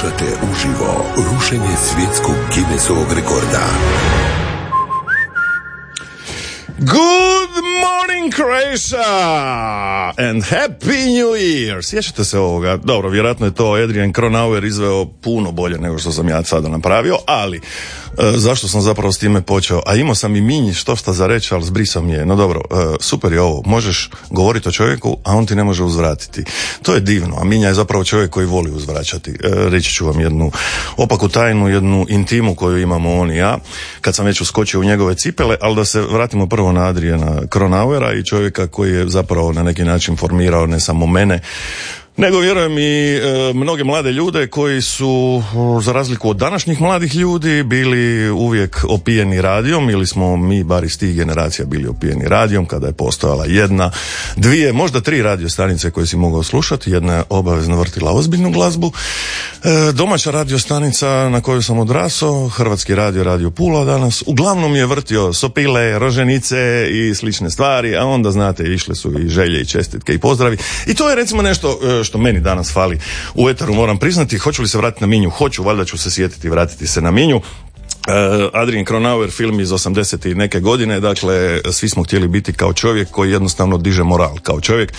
Slušate uživo rušenje svjetskog Guinnessovog rekorda. Good morning Croatia and happy new year. Sjećate se ovoga? Dobro, vjerojatno je to Adrian Kronauer izveo puno bolje nego što sam ja sada napravio, ali zašto sam zapravo s time počeo? A imao sam i minji što šta za reći, ali zbrisao mi je. No dobro, e, super je ovo. Možeš govoriti o čovjeku, a on ti ne može uzvratiti. To je divno, a minja je zapravo čovjek koji voli uzvraćati. E, reći ću vam jednu opaku tajnu, jednu intimu koju imamo on i ja, kad sam već uskočio u njegove cipele, ali da se vratimo prvo na Adriana Kronauera i čovjeka koji je zapravo na neki način formirao ne samo mene, nego vjerujem i e, mnoge mlade ljude koji su za razliku od današnjih mladih ljudi bili uvijek opijeni radijom ili smo mi bar iz tih generacija bili opijeni radijom kada je postojala jedna, dvije, možda tri radio stanice koje si mogao slušati, jedna je obavezno vrtila ozbiljnu glazbu, domaća radio stanica na kojoj sam odrasao, Hrvatski radio, radio Pula danas, uglavnom je vrtio sopile, roženice i slične stvari, a onda znate išle su i želje i čestitke i pozdravi i to je recimo nešto e, što meni danas fali u Eteru, moram priznati. Hoću li se vratiti na Minju? Hoću, valjda ću se sjetiti vratiti se na Minju. Uh, Adrian Kronauer film iz 80. neke godine, dakle svi smo htjeli biti kao čovjek koji jednostavno diže moral, kao čovjek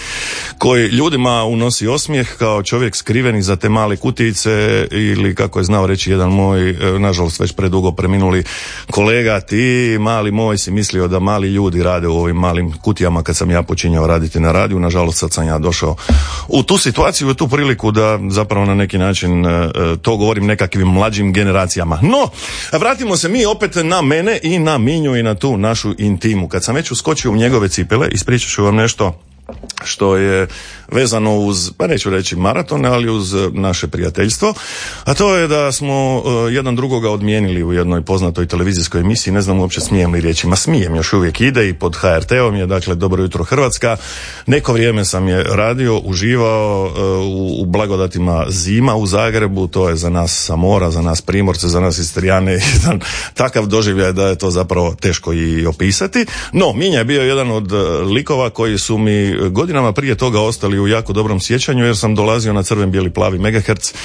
koji ljudima unosi osmijeh, kao čovjek skriveni za te male kutice ili kako je znao reći jedan moj, e, nažalost već predugo preminuli kolega, ti mali moj si mislio da mali ljudi rade u ovim malim kutijama kad sam ja počinjao raditi na radiju, nažalost sad sam ja došao u tu situaciju, u tu priliku da zapravo na neki način e, to govorim nekakvim mlađim generacijama. No, vratimo vratimo se mi opet na mene i na Minju i na tu našu intimu. Kad sam već uskočio u njegove cipele, ispričat ću vam nešto što je vezano uz, pa neću reći maratone, ali uz e, naše prijateljstvo, a to je da smo uh, jedan drugoga odmijenili u jednoj poznatoj televizijskoj emisiji, ne znam uopće smijem li riječi, ma smijem, još uvijek ide i pod HRT-om je, dakle, Dobro jutro Hrvatska. Neko vrijeme sam je radio, uživao uh, u, u, blagodatima zima u Zagrebu, to je za nas sa mora, za nas primorce, za nas istrijane, jedan takav doživljaj da je to zapravo teško i opisati. No, Minja je bio jedan od likova koji su mi godinama prije toga ostali u jako dobrom sjećanju jer sam dolazio na crven bijeli plavi megahertz e,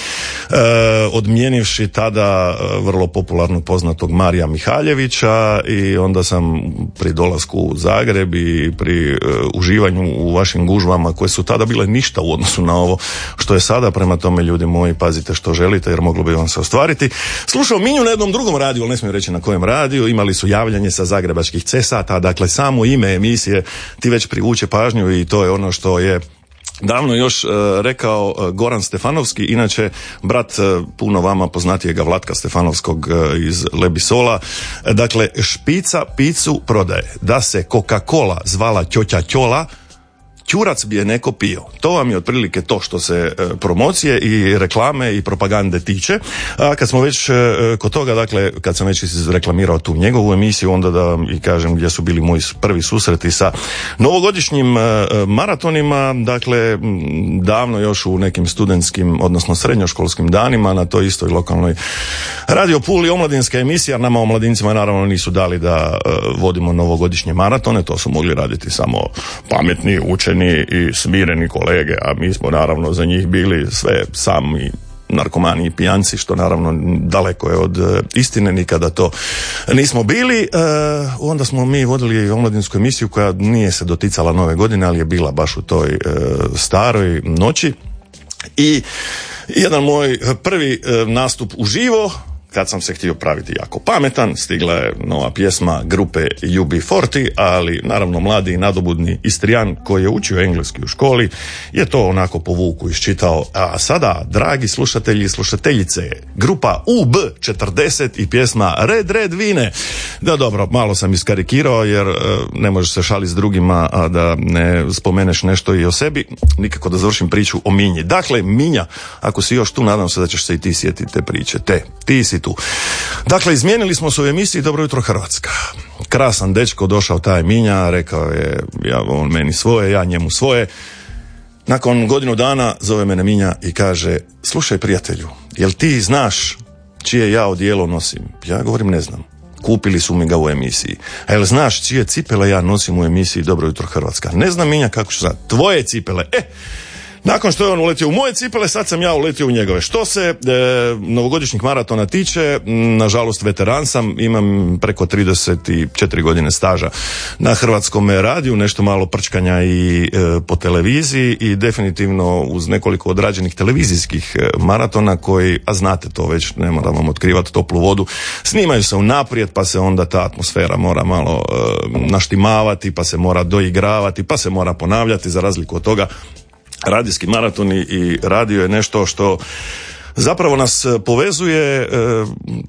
odmijenivši tada e, vrlo popularnog poznatog Marija Mihaljevića i onda sam pri dolasku u Zagreb i pri e, uživanju u vašim gužvama koje su tada bile ništa u odnosu na ovo što je sada prema tome ljudi moji pazite što želite jer moglo bi vam se ostvariti. Slušao Minju na jednom drugom radiju ali ne smijem reći na kojem radiju. Imali su javljanje sa zagrebačkih cesata dakle samo ime emisije ti već privuče pažnju i to je ono što je davno još e, rekao e, Goran Stefanovski, inače brat e, puno vama poznatijega Vlatka Stefanovskog iz Lebisola. Dakle, špica picu prodaje. Da se Coca-Cola zvala Ćoća Ćola, Ćurac bi je neko pio. To vam je otprilike to što se e, promocije i reklame i propagande tiče. A kad smo već e, kod toga, dakle, kad sam već reklamirao tu njegovu emisiju, onda da i kažem gdje su bili moji prvi susreti sa novogodišnjim e, maratonima, dakle, davno još u nekim studentskim, odnosno srednjoškolskim danima na toj istoj lokalnoj radio Puli omladinska emisija, nama omladincima naravno nisu dali da vodimo novogodišnje maratone, to su mogli raditi samo pametni, učeni i smireni kolege, a mi smo naravno za njih bili sve sami narkomani i pijanci, što naravno daleko je od e, istine, nikada to nismo bili. E, onda smo mi vodili omladinsku emisiju koja nije se doticala nove godine, ali je bila baš u toj e, staroj noći. I jedan moj prvi nastup uživo, kad sam se htio praviti jako pametan, stigla je nova pjesma grupe UB40, ali naravno mladi i nadobudni Istrijan koji je učio engleski u školi je to onako povuku iščitao. A sada, dragi slušatelji i slušateljice, grupa UB40 i pjesma Red Red Vine. Da dobro, malo sam iskarikirao jer e, ne možeš se šaliti s drugima, a da ne spomeneš nešto i o sebi. Nikako da završim priču o Minji. Dakle, Minja, ako si još tu, nadam se da ćeš se i ti sjetiti te priče. Te, ti si tu. Dakle, izmijenili smo se u emisiji Dobro jutro Hrvatska. Krasan dečko, došao taj Minja, rekao je ja, on meni svoje, ja njemu svoje. Nakon godinu dana zove mene Minja i kaže, slušaj prijatelju, jel ti znaš čije ja odijelo nosim? Ja govorim ne znam. Kupili su mi ga u emisiji. A jel znaš čije cipele ja nosim u emisiji Dobro jutro Hrvatska? Ne znam Minja kako ću znati. Tvoje cipele. E, Nakon što je on uletio u moje cipele, sad sam ja uletio u njegove. Što se e, novogodišnjih maratona tiče, nažalost veteran sam, imam preko 34 godine staža na hrvatskom radiju, nešto malo prčkanja i e, po televiziji i definitivno uz nekoliko odrađenih televizijskih e, maratona koji, a znate to već, ne moram vam otkrivati toplu vodu, snimaju se unaprijed pa se onda ta atmosfera mora malo e, naštimavati, pa se mora doigravati, pa se mora ponavljati za razliku od toga radijski maratoni i radio je nešto što zapravo nas povezuje e,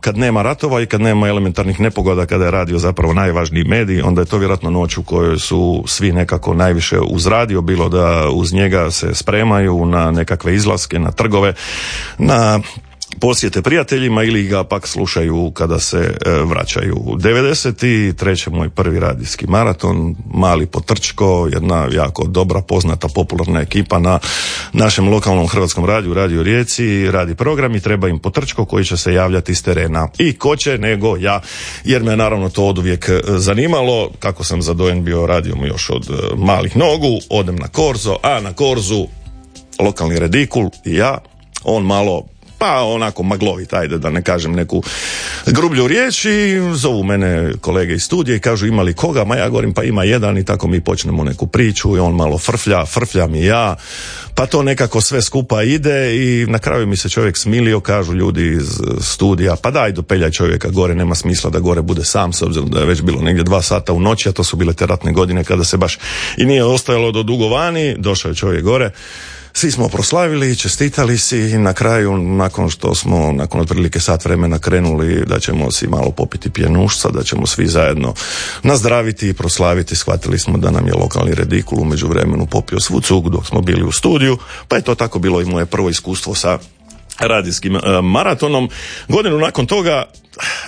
kad nema ratova i kad nema elementarnih nepogoda, kada je radio zapravo najvažniji medij, onda je to vjerojatno noć u kojoj su svi nekako najviše uz radio, bilo da uz njega se spremaju na nekakve izlaske, na trgove, na posjete prijateljima ili ga pak slušaju kada se e, vraćaju. 93. moj prvi radijski maraton, mali potrčko, jedna jako dobra, poznata, popularna ekipa na našem lokalnom hrvatskom radiju, Radio Rijeci, radi program i treba im potrčko koji će se javljati iz terena. I ko će nego ja, jer me naravno to od uvijek e, zanimalo, kako sam zadojen bio radijom još od e, malih nogu, odem na Korzo, a na Korzu lokalni redikul i ja, on malo pa onako maglovit, ajde da ne kažem neku grublju riječ i zovu mene kolege iz studije i kažu ima li koga, ma ja govorim pa ima jedan i tako mi počnemo neku priču i on malo frflja, frflja mi ja, pa to nekako sve skupa ide i na kraju mi se čovjek smilio, kažu ljudi iz studija, pa daj dopeljaj čovjeka gore, nema smisla da gore bude sam, s obzirom da je već bilo negdje dva sata u noći, a to su bile te ratne godine kada se baš i nije ostajalo do dugo vani, došao je čovjek gore, svi smo proslavili, čestitali si i na kraju, nakon što smo, nakon otprilike sat vremena krenuli da ćemo si malo popiti pjenušca, da ćemo svi zajedno nazdraviti i proslaviti, shvatili smo da nam je lokalni redikul umeđu vremenu popio svu cugu dok smo bili u studiju, pa je to tako bilo i moje prvo iskustvo sa radijskim e, maratonom. Godinu nakon toga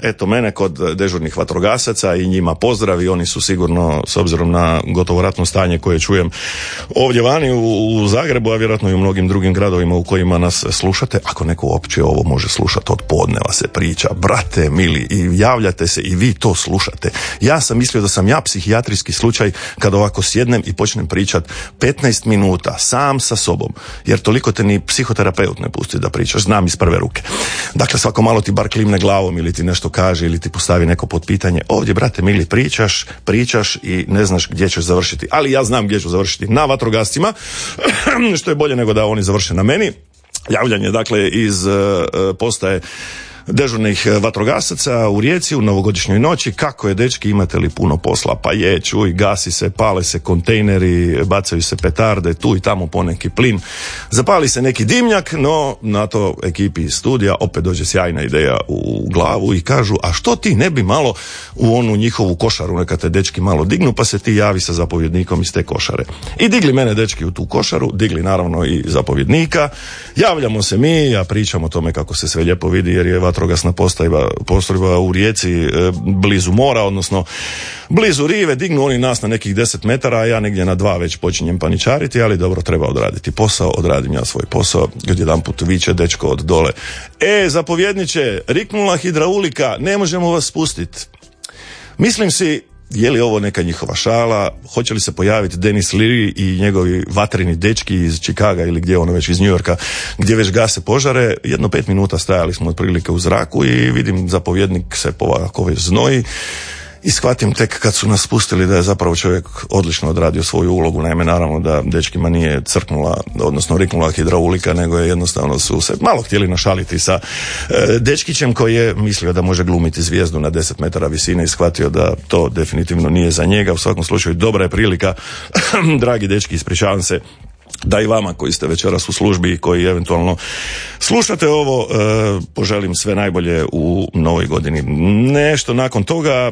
eto mene kod dežurnih vatrogasaca i njima pozdravi, oni su sigurno s obzirom na gotovo ratno stanje koje čujem ovdje vani u, Zagrebu, a vjerojatno i u mnogim drugim gradovima u kojima nas slušate, ako neko uopće ovo može slušati od podneva se priča, brate mili i javljate se i vi to slušate. Ja sam mislio da sam ja psihijatrijski slučaj kad ovako sjednem i počnem pričat 15 minuta sam sa sobom, jer toliko te ni psihoterapeut ne pusti da pričaš, znam iz prve ruke. Dakle, svako malo ti bar klimne glavom ili ti nešto kaže ili ti postavi neko pod pitanje. Ovdje, brate, mili, pričaš, pričaš i ne znaš gdje ćeš završiti. Ali ja znam gdje ću završiti. Na vatrogascima, što je bolje nego da oni završe na meni. Javljanje, dakle, iz uh, postaje dežurnih e, vatrogasaca u Rijeci u novogodišnjoj noći. Kako je, dečki, imate li puno posla? Pa je, čuj, gasi se, pale se kontejneri, bacaju se petarde, tu i tamo poneki plin. Zapali se neki dimnjak, no na to ekipi studija opet dođe sjajna ideja u glavu i kažu, a što ti ne bi malo u onu njihovu košaru, neka te dečki malo dignu, pa se ti javi sa zapovjednikom iz te košare. I digli mene dečki u tu košaru, digli naravno i zapovjednika, javljamo se mi, ja pričam o tome kako se sve lijepo vidi jer je vatrogasna postrojba, postrojba u Rijeci e, blizu mora, odnosno blizu rive, dignu oni nas na nekih 10 metara, a ja negdje na dva već počinjem paničariti, ali dobro treba odraditi posao, odradim ja svoj posao, jedan put viće dečko od dole. E, zapovjedniče, riknula hidraulika, ne možemo vas spustiti. Mislim si, je li ovo neka njihova šala, hoće li se pojaviti Denis Leary i njegovi vatreni dečki iz Čikaga ili gdje ono već iz New Yorka, gdje već gase požare, jedno pet minuta stajali smo otprilike u zraku i vidim zapovjednik se povako već znoji i shvatim tek kad su nas spustili da je zapravo čovjek odlično odradio svoju ulogu, naime naravno da dečkima nije crknula, odnosno riknula hidraulika, nego je jednostavno su se malo htjeli našaliti sa e, dečkićem koji je mislio da može glumiti zvijezdu na 10 metara visine i shvatio da to definitivno nije za njega. U svakom slučaju dobra je prilika, dragi dečki, ispričavam se, da i vama koji ste večeras u službi i koji eventualno slušate ovo, e, poželim sve najbolje u novoj godini. Nešto nakon toga,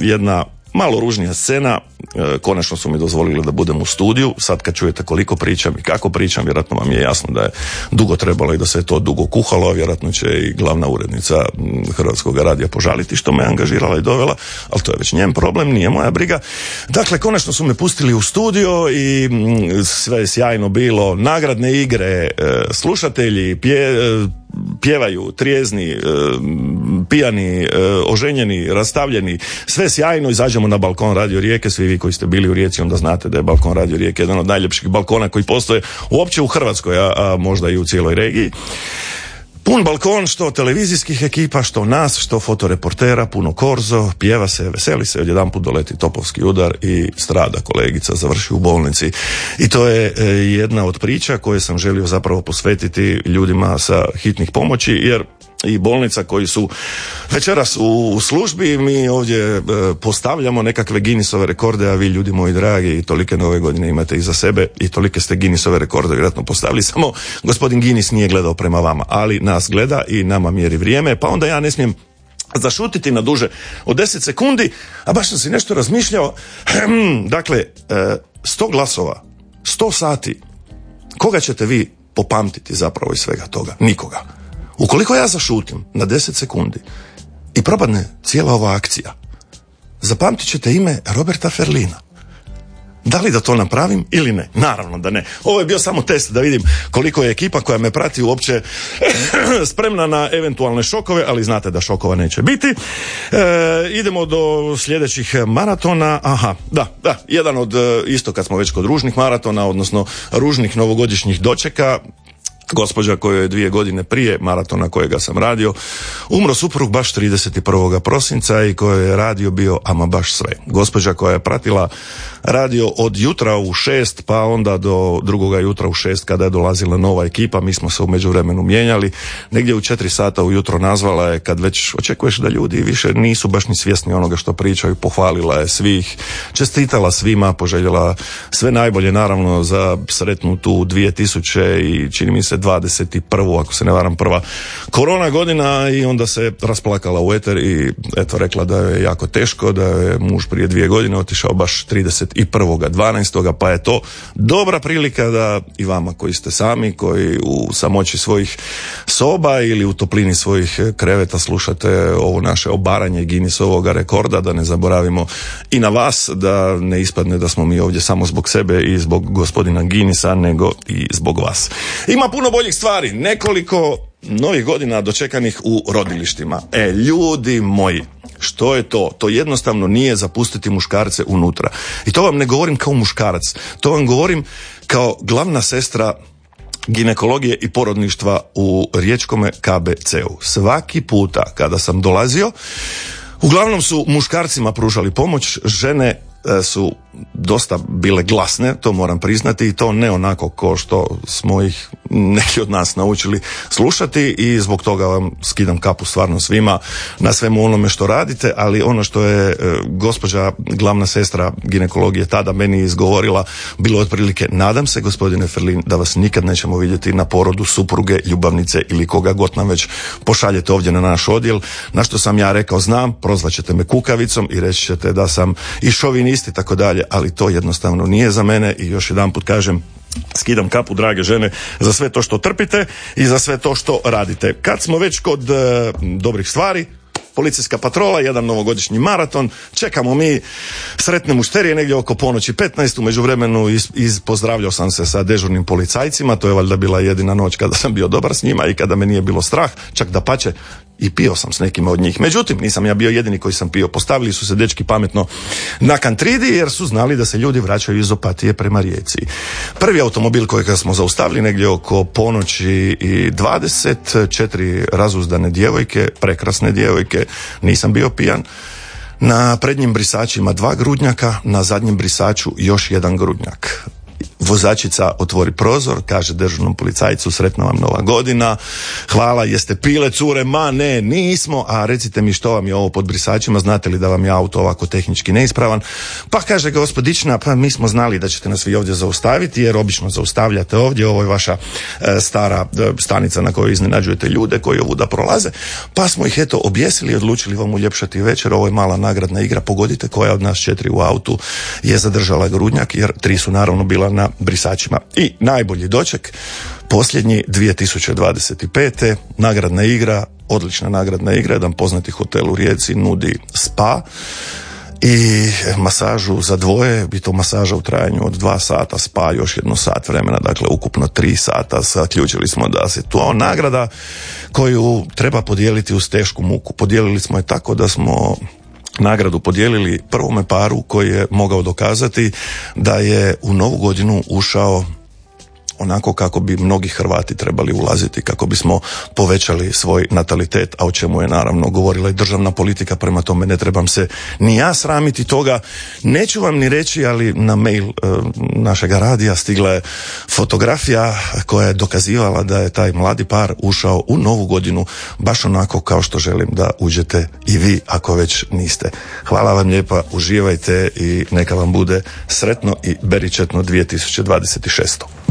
jedna malo ružnija scena, e, konačno su mi dozvolili da budem u studiju, sad kad čujete koliko pričam i kako pričam, vjerojatno vam je jasno da je dugo trebalo i da se to dugo kuhalo, vjerojatno će i glavna urednica Hrvatskog radija požaliti što me angažirala i dovela, ali to je već njen problem, nije moja briga. Dakle, konačno su me pustili u studio i sve je sjajno bilo, nagradne igre, e, slušatelji, pje, pjevaju, trijezni, pijani, e, oženjeni, rastavljeni, sve sjajno, izađemo na balkon Radio Rijeke, svi vi koji ste bili u Rijeci onda znate da je balkon Radio Rijeke jedan od najljepših balkona koji postoje uopće u Hrvatskoj, a, a možda i u cijeloj regiji. Pun balkon, što televizijskih ekipa, što nas, što fotoreportera, puno korzo, pjeva se, veseli se, odjedan put doleti topovski udar i strada kolegica, završi u bolnici. I to je e, jedna od priča koje sam želio zapravo posvetiti ljudima sa hitnih pomoći, jer i bolnica koji su večeras u službi. Mi ovdje e, postavljamo nekakve Guinnessove rekorde, a vi ljudi moji dragi i tolike nove godine imate iza sebe i tolike ste Guinnessove rekorde vjerojatno postavili. Samo gospodin Guinness nije gledao prema vama, ali nas gleda i nama mjeri vrijeme, pa onda ja ne smijem zašutiti na duže od 10 sekundi, a baš sam si nešto razmišljao. dakle, e, sto glasova, sto sati, koga ćete vi popamtiti zapravo iz svega toga? Nikoga. Ukoliko ja zašutim na 10 sekundi i propadne cijela ova akcija, zapamtit ćete ime Roberta Ferlina. Da li da to napravim ili ne? Naravno da ne. Ovo je bio samo test da vidim koliko je ekipa koja me prati uopće spremna na eventualne šokove, ali znate da šokova neće biti. E, idemo do sljedećih maratona. Aha, da, da, jedan od, e, isto kad smo već kod ružnih maratona, odnosno ružnih novogodišnjih dočeka, gospođa koja je dvije godine prije maratona kojega sam radio, umro suprug baš 31. prosinca i koji je radio bio ama baš sve. Gospođa koja je pratila radio od jutra u šest pa onda do drugoga jutra u šest kada je dolazila nova ekipa, mi smo se u međuvremenu mijenjali, negdje u četiri sata ujutro nazvala je kad već očekuješ da ljudi više nisu baš ni svjesni onoga što pričaju, pohvalila je svih, čestitala svima, poželjela sve najbolje naravno za sretnu tu 2000 i čini mi se 21. ako se ne varam prva korona godina i onda se rasplakala u eter i eto rekla da je jako teško, da je muž prije dvije godine otišao baš 31.12. pa je to dobra prilika da i vama koji ste sami, koji u samoći svojih soba ili u toplini svojih kreveta slušate ovo naše obaranje ovoga rekorda, da ne zaboravimo i na vas, da ne ispadne da smo mi ovdje samo zbog sebe i zbog gospodina Ginisa, nego i zbog vas. Ima puno boljih stvari, nekoliko novih godina dočekanih u rodilištima. E, ljudi moji, što je to? To jednostavno nije zapustiti muškarce unutra. I to vam ne govorim kao muškarac, to vam govorim kao glavna sestra ginekologije i porodništva u riječkome KBC-u. Svaki puta kada sam dolazio, uglavnom su muškarcima pružali pomoć, žene e, su dosta bile glasne, to moram priznati i to ne onako ko što smo ih neki od nas naučili slušati i zbog toga vam skidam kapu stvarno svima na svemu onome što radite, ali ono što je e, gospođa glavna sestra ginekologije tada meni izgovorila bilo otprilike nadam se gospodine Ferlin da vas nikad nećemo vidjeti na porodu supruge, ljubavnice ili koga god nam već pošaljete ovdje na naš odjel, na što sam ja rekao znam, prozvaćete me kukavicom i reći ćete da sam i šovinist i tako dalje, ali to jednostavno nije za mene i još jedan put kažem skidam kapu drage žene za sve to što trpite i za sve to što radite. Kad smo već kod e, dobrih stvari, policijska patrola, jedan novogodišnji maraton, čekamo mi sretne mušterije negdje oko ponoći 15, u međuvremenu iz, iz, pozdravljao sam se sa dežurnim policajcima, to je valjda bila jedina noć kada sam bio dobar s njima i kada me nije bilo strah, čak da pače i pio sam s nekima od njih. Međutim, nisam ja bio jedini koji sam pio. Postavili su se dečki pametno na kantridi jer su znali da se ljudi vraćaju iz opatije prema rijeci. Prvi automobil kojeg smo zaustavili negdje oko ponoći i 20, četiri razuzdane djevojke, prekrasne djevojke, nisam bio pijan. Na prednjim brisačima dva grudnjaka, na zadnjem brisaču još jedan grudnjak vozačica otvori prozor, kaže državnom policajcu sretna vam nova godina, hvala, jeste pile cure, ma ne, nismo, a recite mi što vam je ovo pod brisačima, znate li da vam je auto ovako tehnički neispravan, pa kaže gospodična, pa mi smo znali da ćete nas vi ovdje zaustaviti, jer obično zaustavljate ovdje, ovo je vaša e, stara e, stanica na kojoj iznenađujete ljude koji ovu da prolaze, pa smo ih eto objesili i odlučili vam uljepšati večer, ovo je mala nagradna igra, pogodite koja od nas četiri u autu je zadržala grudnjak, jer tri su naravno bila na brisačima. I najbolji doček, posljednji 2025. nagradna igra, odlična nagradna igra, jedan poznati hotel u Rijeci nudi spa i masažu za dvoje, bi to masaža u trajanju od dva sata, spa još jedno sat vremena, dakle ukupno tri sata, zaključili smo da se to nagrada koju treba podijeliti uz tešku muku. Podijelili smo je tako da smo nagradu podijelili prvome paru koji je mogao dokazati da je u novu godinu ušao onako kako bi mnogi Hrvati trebali ulaziti, kako bismo povećali svoj natalitet, a o čemu je naravno govorila i državna politika, prema tome ne trebam se ni ja sramiti toga. Neću vam ni reći, ali na mail e, našega radija stigla je fotografija koja je dokazivala da je taj mladi par ušao u novu godinu baš onako kao što želim da uđete i vi ako već niste. Hvala vam lijepa, uživajte i neka vam bude sretno i beričetno 2026.